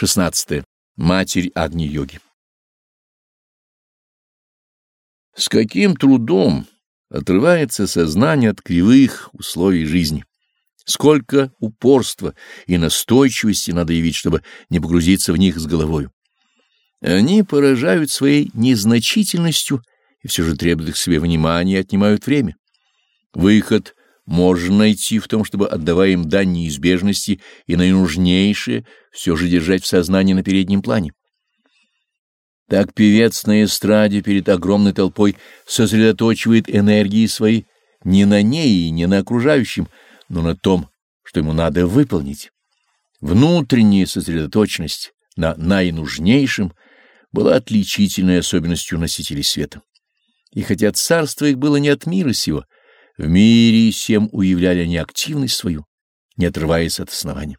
16. Матерь Агни-йоги С каким трудом отрывается сознание от кривых условий жизни. Сколько упорства и настойчивости надо явить, чтобы не погрузиться в них с головою. Они поражают своей незначительностью и все же требуют к себе внимания и отнимают время. Выход можно найти в том, чтобы, отдавая им дань неизбежности и наинужнейшее, все же держать в сознании на переднем плане. Так певец на эстраде перед огромной толпой сосредоточивает энергии свои не на ней и не на окружающем, но на том, что ему надо выполнить. Внутренняя сосредоточенность на наинужнейшем была отличительной особенностью носителей света. И хотя царство их было не от мира сего, в мире всем уявляли они активность свою, не отрываясь от основания.